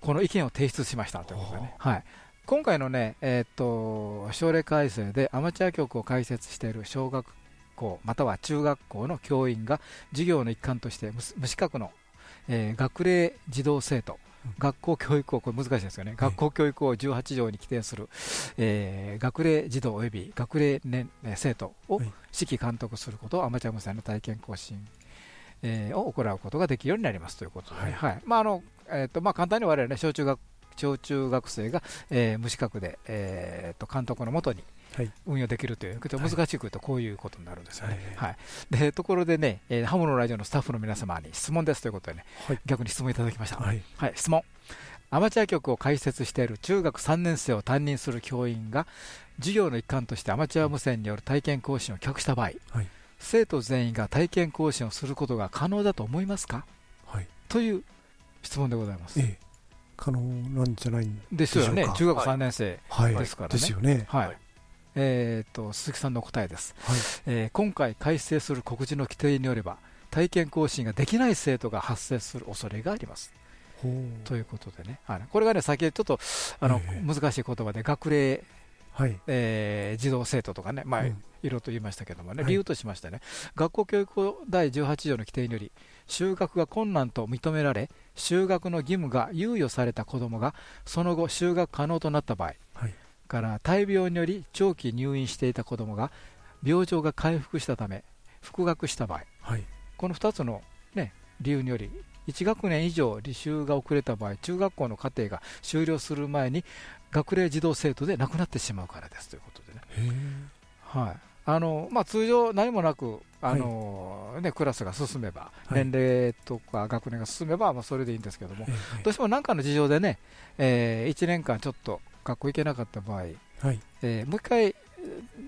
この意見を提出しましたということでね。はい今回のね、えーっと省令改正でアマチュア局を開設している小学校または中学校の教員が授業の一環として無無資格の、えー学齢児童生徒、学校教育法、これ難しいですよね、学校教育法18条に規定する、えー学齢児童及び学齢年えー生徒をはい。指揮監督することをアマチュア無線の体験更新、えーを行うことができるようになりますということで、はい。はい。まああのえーとまあ、簡単に我々ね小中学小中学生が、えー無資格で、えー、と監督のもとにはい運用できるという、難しく言うとこういうことになるんですよね。ははい。でところでね、えーハムのラジオのスタッフの皆様に質問ですということでね、はい。逆に質問いただきました。はい。はい、質問。アマチュア局を開設している中学3年生を担任する教員が、授業の一環としてアマチュア無線による体験講師を企画した場合、はい。生徒全員が体験講師をすることが可能だと思いますか？はい。という質問でございます。ええ。可能なんじゃないんですよね。中学3年生。はいですからね。ですよね。はい。はいえー、と鈴木さんの答えです、はい。えー今回改正する告示の規定によれば体験更新ができない生徒が発生する恐れがあります。ということでね、はいこれがね、先ちょっとあの、ええ。難しい言葉で、学齢、はい。えー児童生徒とかね、まあうん。いろいろと言いましたけどもね、はい。理由としましてね、学校教育法第18条の規定により、就学が困難と認められ、就学の義務が猶予された子どもが、その後、就学可能となった場合、はいから大病により長期入院していた子どもが、病状が回復したため、復学した場合、はい。この2つの、ね、理由により、1学年以上履修が遅れた場合、中学校の課程が終了する前に、学齢児童生徒で亡くなってしまうからですということでね。はい、あのまあ、通常、何もなくあの、ね、クラスが進めば、年齢とか学年が進めば、まあ、それでいいんですけども、どうしても何かの事情でね、えー、1年間ちょっと学校行けなかった場合、はい。えー、もう一回、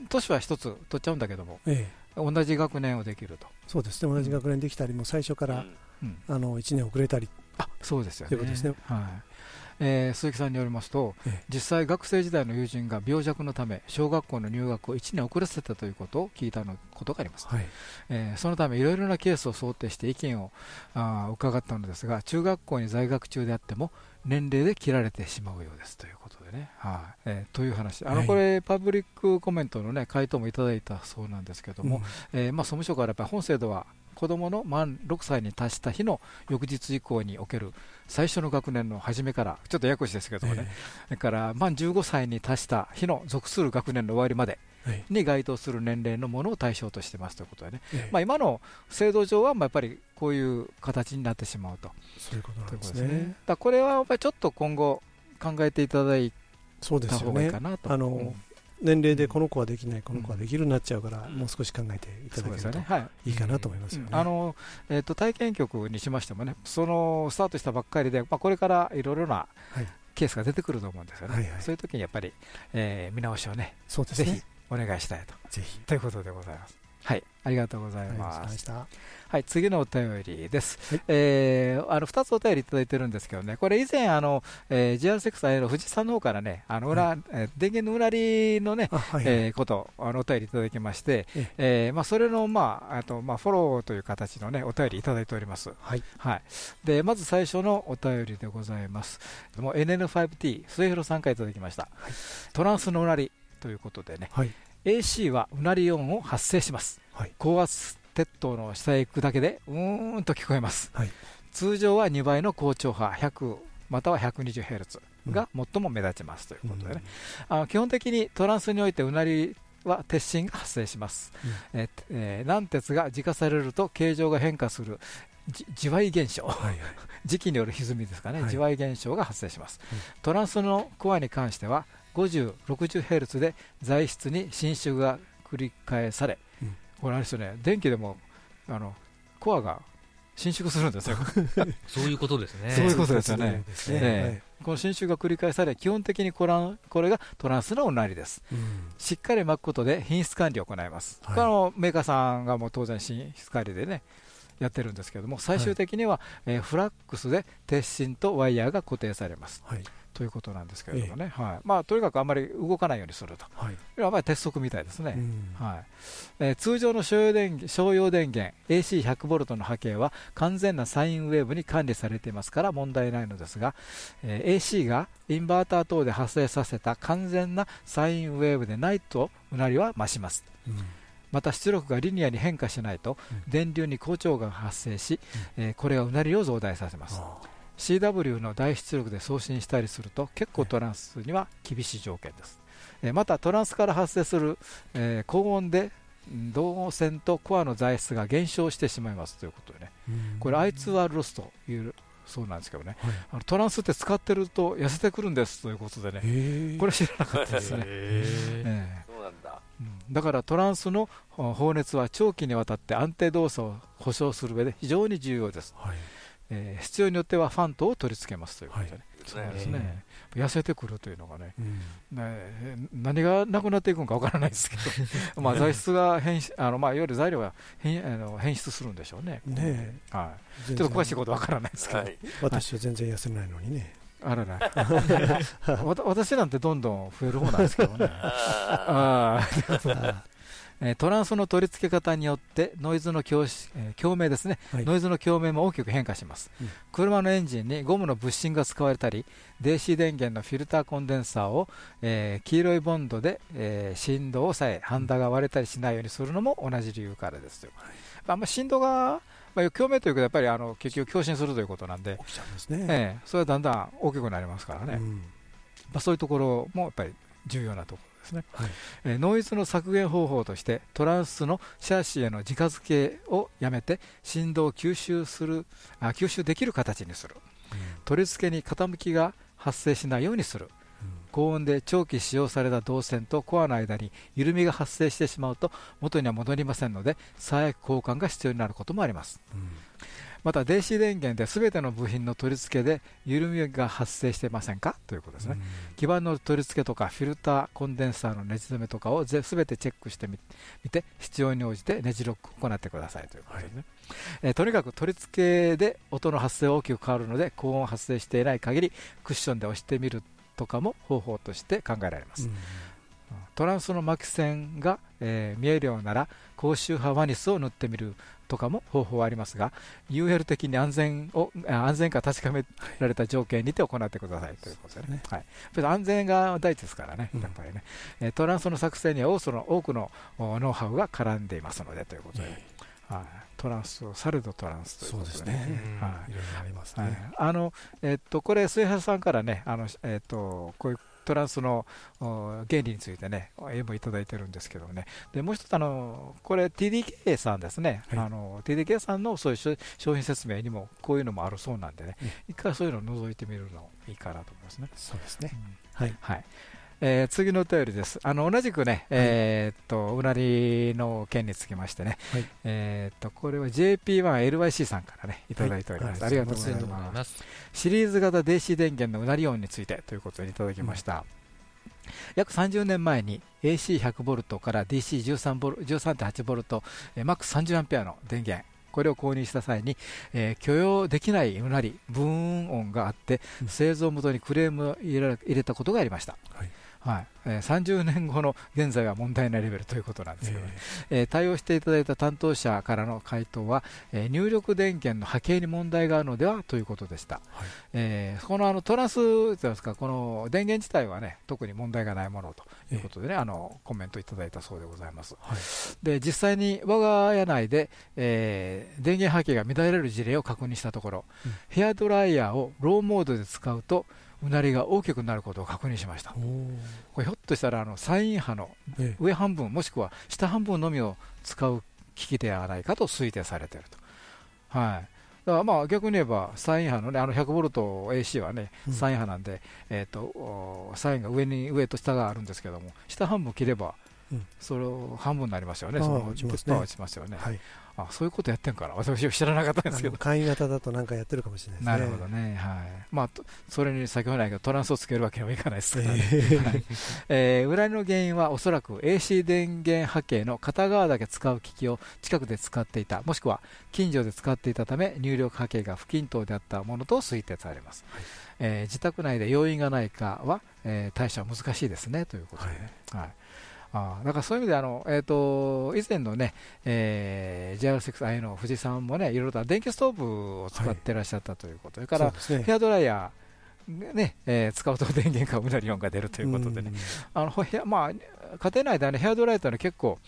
年は一つ取っちゃうんだけども、えー、同じ学年をできると。そうですね、同じ学年できたり、も最初から、うん、あの1年遅れたり。あそうですよね。ということですね。はい。えー、鈴木さんによりますと、実際、学生時代の友人が病弱のため小学校の入学を1年遅らせたということを聞いたのことがあります、はい、えー、そのためいろいろなケースを想定して意見をあ伺ったのですが中学校に在学中であっても年齢で切られてしまうようですということでね、はい。えー、という話、あのこれ、パブリックコメントの、ね、回答もいただいたそうなんですけども、うん、えー、まあ、総務省からやっぱり本制度は子どもの満6歳に達した日の翌日以降における最初の学年の初めから、ちょっとややこしいですけどもね、それから満15歳に達した日の属する学年の終わりまでに該当する年齢のものを対象としてますということでね、まあ、今の制度上はまあやっぱりこういう形になってしまうと。そういうことですね。だこれはやっぱりちょっと今後考えていただいた方がいいかなと。あの、年齢でこの子はできない、この子はできるになっちゃうから、もう少し考えていただけるとい。いかなと思いますあのえー、と体験局にしましてもね、そのスタートしたばっかりで、まあ、これからいろいろなケースが出てくると思うんですよね、そういう時にやっぱり、えー、見直しをね、そうですね。ぜひお願いしたいと。ぜひということでございます。はい、ありがとうございます。はい、次のお便りです。はい、えー、あの2つお便りいただいてるんですけどね、これ以前あの、えー、GR6 の藤さんの方からね、あの裏、はい、えー、電源のうなりのね、はい、えー、ことあのお便りいただきまして、ええー、まあそれのまああとまあフォローという形のねお便りいただいております。はい。はい。でまず最初のお便りでございます。もう NN5T 末広さんからいただきました。はい、トランスのうなりということでね。はい。AC はうなり音を発生します、はい、高圧鉄塔の下へ行くだけでうーんと聞こえます、はい、通常は2倍の高調波100または 120Hz が最も目立ちますということでね、うん、あの基本的にトランスにおいてうなりは鉄心が発生します、うん、ええー、軟鉄が自家されると形状が変化する磁売現象、はいはい、磁気による歪みですかね、はい、磁売現象が発生します、うん、トランスのコアに関しては50、60Hz で材質に伸縮が繰り返され、うん、これあれですよね、電気でもあのコアが伸縮するんですよ。そういうことですね。そういうことですよね。ね。この伸縮が繰り返され、基本的にここれがトランスのうなりです、うん、しっかり巻くことで品質管理を行います、はい、のメーカーさんがもう当然品質管理でね、やってるんですけども、最終的には、はい、えー、フラックスで鉄心とワイヤーが固定されます。はいということなんですけれどもね、えはい。まあ、とにかくあんまり動かないようにすると、はい、あまり鉄則みたいですね、はい。えー、通常の商用電商用電源 AC100V の波形は完全なサインウェーブに管理されていますから問題ないのですが、えー、AC がインバーター等で発生させた完全なサインウェーブでないとうなりは増します。うん。また出力がリニアに変化しないと、電流に高潮が発生し、えー、これがうなりを増大させます。CW の大出力で送信したりすると結構トランスには厳しい条件です、えまたトランスから発生する、え高温で導線とコアの材質が減少してしまいますということでね、これ I2R ロスというそうなんですけどね、はい、あのトランスって使ってると痩せてくるんですということでね、これ知らなかったですね。えー、そうなんだ。だからトランスの放熱は長期にわたって安定動作を保証する上で非常に重要です。はいえー、必要によってはファントを取り付けますということで、ね、そうですね、痩せてくるというのがね、うん、ね何がなくなっていくのかわからないですけど、まあ材質が変あのまあいわゆる材料が変あの変質するんでしょうね。ねはい、ちょっと詳しいことわからないですけど、はい、私は全然痩せないのにね。あらら。私なんてどんどん増える方なんですけどね。ああトランスの取り付け方によってノイズの共,、え共鳴ですね、はい、ノイズの共鳴も大きく変化します、うん、車のエンジンにゴムのブッシングが使われたり DC 電源のフィルターコンデンサーを、えー、黄色いボンドで、えー、振動をさえハンダが割れたりしないようにするのも同じ理由からですよ、はい、あんま振動がまあ、共鳴というか、やっぱりあの結局、共振するということなんで、起きちゃうんですね。えー、それはだんだん大きくなりますからね、うん、まあ、そういうところもやっぱり重要なところですね、はい、えノイズの削減方法としてトランスのシャーシへの直付けをやめて振動を吸収するあ吸収できる形にする、うん、取り付けに傾きが発生しないようにする、うん、高温で長期使用された導線とコアの間に緩みが発生してしまうと元には戻りませんので最悪交換が必要になることもあります、また電子電源で全ての部品の取り付けで緩みが発生していませんか？ということですね、基板の取り付けとかフィルター、コンデンサーのねじ止めとかをぜ全てチェックしてみ見て必要に応じてねじロックを行ってくださいということですね、えーとにかく取り付けで音の発生は大きく変わるので高音発生していない限りクッションで押してみるとかも方法として考えられます、トランスの巻き線が、えー見えるようなら高周波ワニスを塗ってみるとかも方法はありますが UL 的に安全をあ安全か確かめられた条件にて行ってくださいということですね、はい、安全が第一ですからね、やっぱりね、えートランスの作成には多くの多くのおノウハウが絡んでいますのでということで、はい、トランスをされどトランスということでそうですね。はい。いろいろありますね。はい。あのえっとこれ、末橋さんからね、あのえっとこういうトランスのお原理についてね、絵もいただいてるんですけどね、でもう一つあの、これ、TDK さんですね、あの TDK さんのそういう商商品説明にもこういうのもあるそうなんでね、一回そういうのを覗いてみるのいいかなと思いますね。そうですね。はい、はいえー次のお便りです。あの同じくね、えーっとうなりの件につきましてね、はいえーっとこれは JP1LYC さんからねいただいております。はいありがとうございま。ますすシリーズ型電子電源のうなり音についてということでいただきました。約30年前に AC100V から DC13.8V、えーマックス30アンペアの電源、これを購入した際に、えー許容できないうなり、ブーン音があって、製造元にクレームを入れら入れたことがありました。はいはい。えー30年後の現在は問題ないレベルということなんですけどね、えー対応していただいた担当者からの回答は、えー入力電源の波形に問題があるのではということでした、えーこのあのトランスすかこの電源自体はね特に問題がないものということでね、あのコメントいただいたそうでございます、で実際に我が家内で、えー電源波形が乱れる事例を確認したところ、ヘアドライヤーをローモードで使うとうなりが大きくなることを確認しました。これひょっとしたらあのサイン波のえ上半分もしくは下半分のみを使う機器ではないかと推定されていると。はい。だからまあ逆に言えば、サイン波のね、あの 100V AC はね、うん。サイン波なんで、えっ、と、おサインが上に、上と下があるんですけども、下半分切れば、うん。それを半分になりますよね、その落ちますよね。はいあ、そういうことやってんから、私は知らなかったんですけど。簡易型だとなんかやってるかもしれないですね。なるほどね、はい。まあ、とそれに先ほどないけど、トランスをつけるわけにもいかないですから、ね。え えはい。えー裏の原因はおそらく AC 電源波形の片側だけ使う機器を近くで使っていた、もしくは近所で使っていたため、入力波形が不均等であったものと推定されます。えー自宅内で要因がないかは、えー対処は難しいですね。ということで。ね。はいあーだからそういう意味であの、えー、と以前のね、えー、JR6i の藤井さんもね、いろいろと電気ストーブを使ってらっしゃったということ、それからね。ヘアドライヤー、ねえー使うと電源がうなり音が出るということでね、あのほへまあ、家庭内では、ね、ヘアドライヤーというのは結構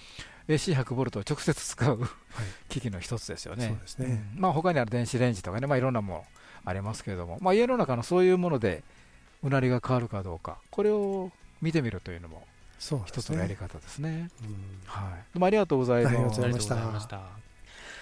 AC100V を直接使う機器の一つですよね。そうですね。うん。まあ、他にある電子レンジとかね、まあ、いろんなものありますけれども、まあ、家の中のそういうものでうなりが変わるかどうか、これを見てみるというのもそう一つのやり方ですね。うんはい、どうもありがとうございましたありがとうございました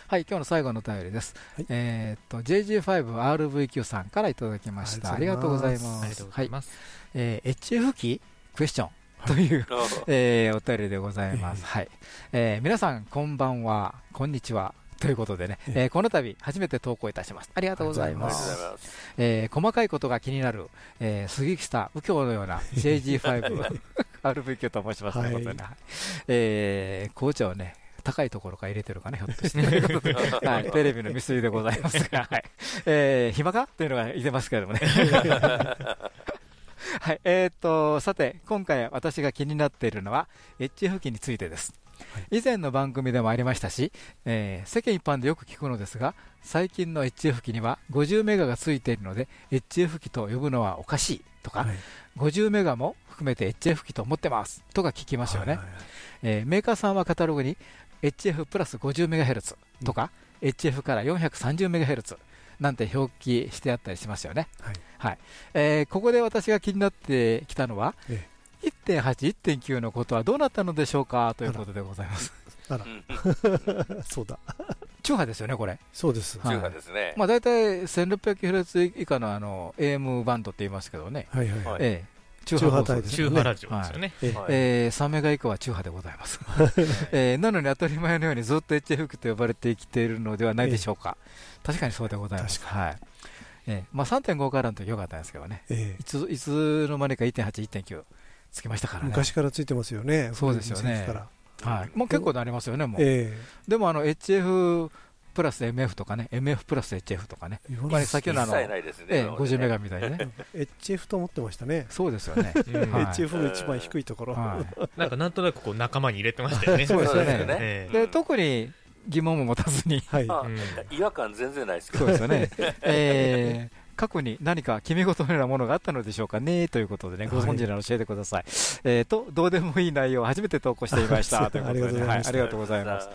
はい、今日の最後のお便りです。えーっと JG5RVQ さんからいただきました。あありがとうございます。ありがとうございますはいえー HF 機クエスチョンという、えーお便りでございます。はい、えー皆さんこんばんは、こんにちは。ということでね、えーこの度初めて投稿いたします。ありがとうございまありがとうごす。ざいます。えー細かいことが気になる、えー杉下右京のような JG5 RVQ と申します。はい。えー紅茶をね、高いところから入れてるかね、ひょっとして。はい、テレビの見過ぎでございますが、はい。えー暇かというのが言ってますけれどもね。はい、えーっと、さて、今回私が気になっているのは、HF 機についてです。以前の番組でもありましたし、えー世間一般でよく聞くのですが、最近の HF 機には50メガがついているので、HF 機と呼ぶのはおかしいとか、50メガも含めて HF 機と思ってますとか聞きますよね。えーメーカーさんはカタログに HF プラス 50MHz とか、HF から 430MHz なんて表記してあったりしますよね。はいえーここで私が気になってきたのは、え1.8、1.9のことはどうなったのでしょうかということでございます。あら、そうだ。中波ですよね、これ。そうです。はい。中波ですね。まあ、大体 1600kHz 以下のあの AM バンドって言いますけどね、はいはいはい。ええ。中中波波帯ですよね。中波ラジオですよね。ええ。はいえー、3メガ以降は中波でございます、えーなのに当たり前のようにずっと HF と呼ばれてきているのではないでしょうか、確かにそうでございます、確はい。えーまあ、3.5からの時良かったんですけどね、ええ。いついつの間にか1.8、1.9つきましたからね、昔からついてますよね、そうですよねはい、もう結構なりますよね、もう、えでもあの HF プラス MF とかね、MF プラス HF とかね、えまあ、先ほどのあの、一切ないですねええ今までね。50メガみたいにね、HF と思ってましたね、そうですよね、HF の一番低いところ、はい。なんかなんとなくこう仲間に入れてましたよね。そうですよね。そうですよね。えで特に疑問も持たずに、違和感全然ないですけど。そうですよね、えー過去に何か決め事のようなものがあったのでしょうかねということでね、ご存知なら教えてください。えーと、どうでもいい内容を初めて投稿していました。ということでね、はい。ありがとうございます。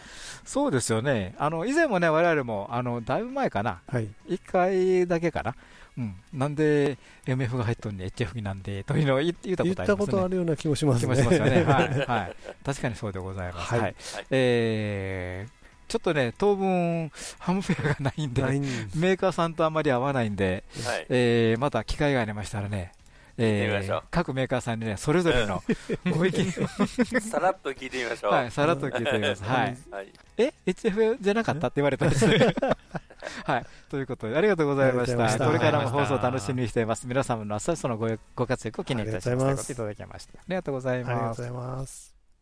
そうですよね、あの以前もね、我々もあのだいぶ前かな、はい、1回だけかな、うん、なんで MF が入っとんに HF になんでというのを言言った言ったことありますね。ことあるような気もしますね。気もしますよね、はい。はい、確かにそうでございます。はい。はい。えーちょっとね、当分、ハムフェアがないんで、んメーカーさんとあまり合わないんで、はいえーまた機会がありましたらね、聞いてみましょう各メーカーさんにね、それぞれの ご意見を、さらっと聞いてみましょう。はい、さらっと聞いてみます。はい。はいえ ?HF じゃなかった？って言われたんですね。はい。ということで、ありがとうございました。したこれからも放送を楽しみにしています。皆様の朝そのごご活躍を記念いたします。ありがとうございました。ありがとうございます。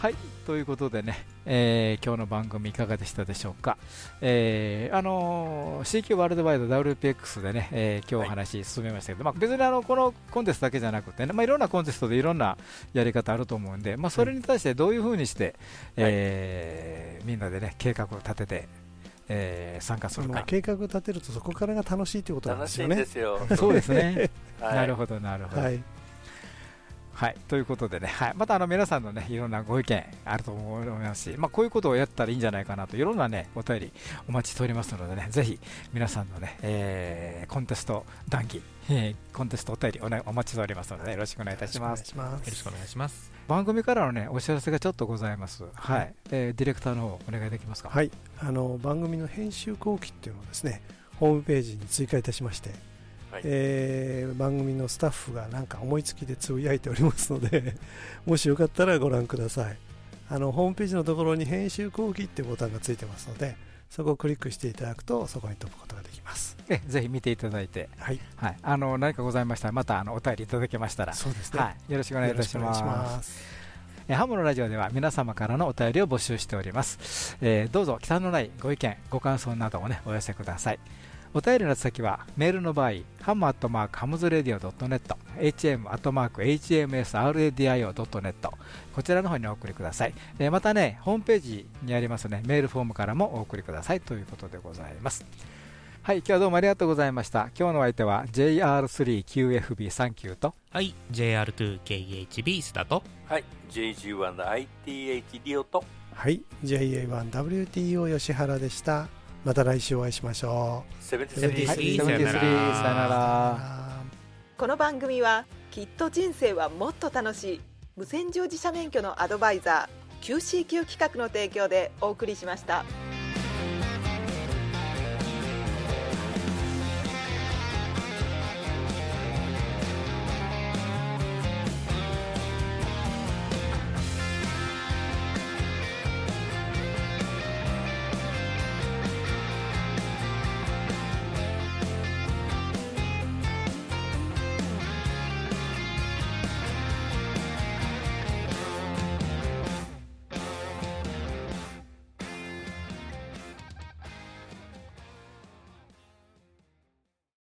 はい。ということでね、えー今日の番組いかがでしたでしょうか？えーあのー CQ ワールドワイド WPX でね、えー今日お話進めましたけど、まあ、別にあのこのコンテストだけじゃなくてね、まあ、いろんなコンテストでいろんなやり方あると思うんで、まあ、それに対してどういうふうにして、えーみんなでね、計画を立てて、えー参加するか。計画立てるとそこからが楽しいということなんですよね楽しいんで。すよ。そうですね。はいなるほど、なるほど。はい、はい、ということでね、はい、またあの皆さんのね、いろんなご意見あると思いますし、まあ、こういうことをやったらいいんじゃないかなと、いろんなね、お便りお待ちしておりますのでね、ぜひ皆さんのね、えーコンテスト談義、えーコンテストお便りお,、ね、お待ちしておりますので、よろしくお願いいたします。よろしくお願いしますよろしくお願いします。番組からのね、お知らせがちょっとございます。はい、はいえーディレクターの方お願いできますか？はい、あの番組の編集後期っていうのをですね、ホームページに追加いたしまして、はい。えー番組のスタッフがなんか思いつきでつぶやいておりますので もしよかったらご覧ください。あのホームページのところに編集後記っていうボタンがついてますのでそこをクリックしていただくとそこに飛ぶことができます。えぜひ見ていただいて、はい。はい、あの何かございましたら、またあのお便りいただけましたら、そうですね、はい、よろしくお願いいたします。ハムのラジオでは皆様からのお便りを募集しております、えーどうぞ忌憚のないご意見ご感想などをねお寄せくださいお便りの先はメールの場合ハムアットマークハムズレディオ .net ham アットマーク hamsradio.net こちらの方にお送りください、えーまたねホームページにありますねメールフォームからもお送りくださいということでございます。はい今日はどうもありがとうございました。今日のお相手は JR3QFB39 と。はい、JR2KHB スタート。はい、JG1ITH リオと、はい JA1WTO 吉原でしたまた来週お会いしましょセブンティセブンティはいスリー。さよなら。73この番組はきっと人生はもっと楽しい。無線乗自社免許のアドバイザー QCQ 企画の提供でお送りしました。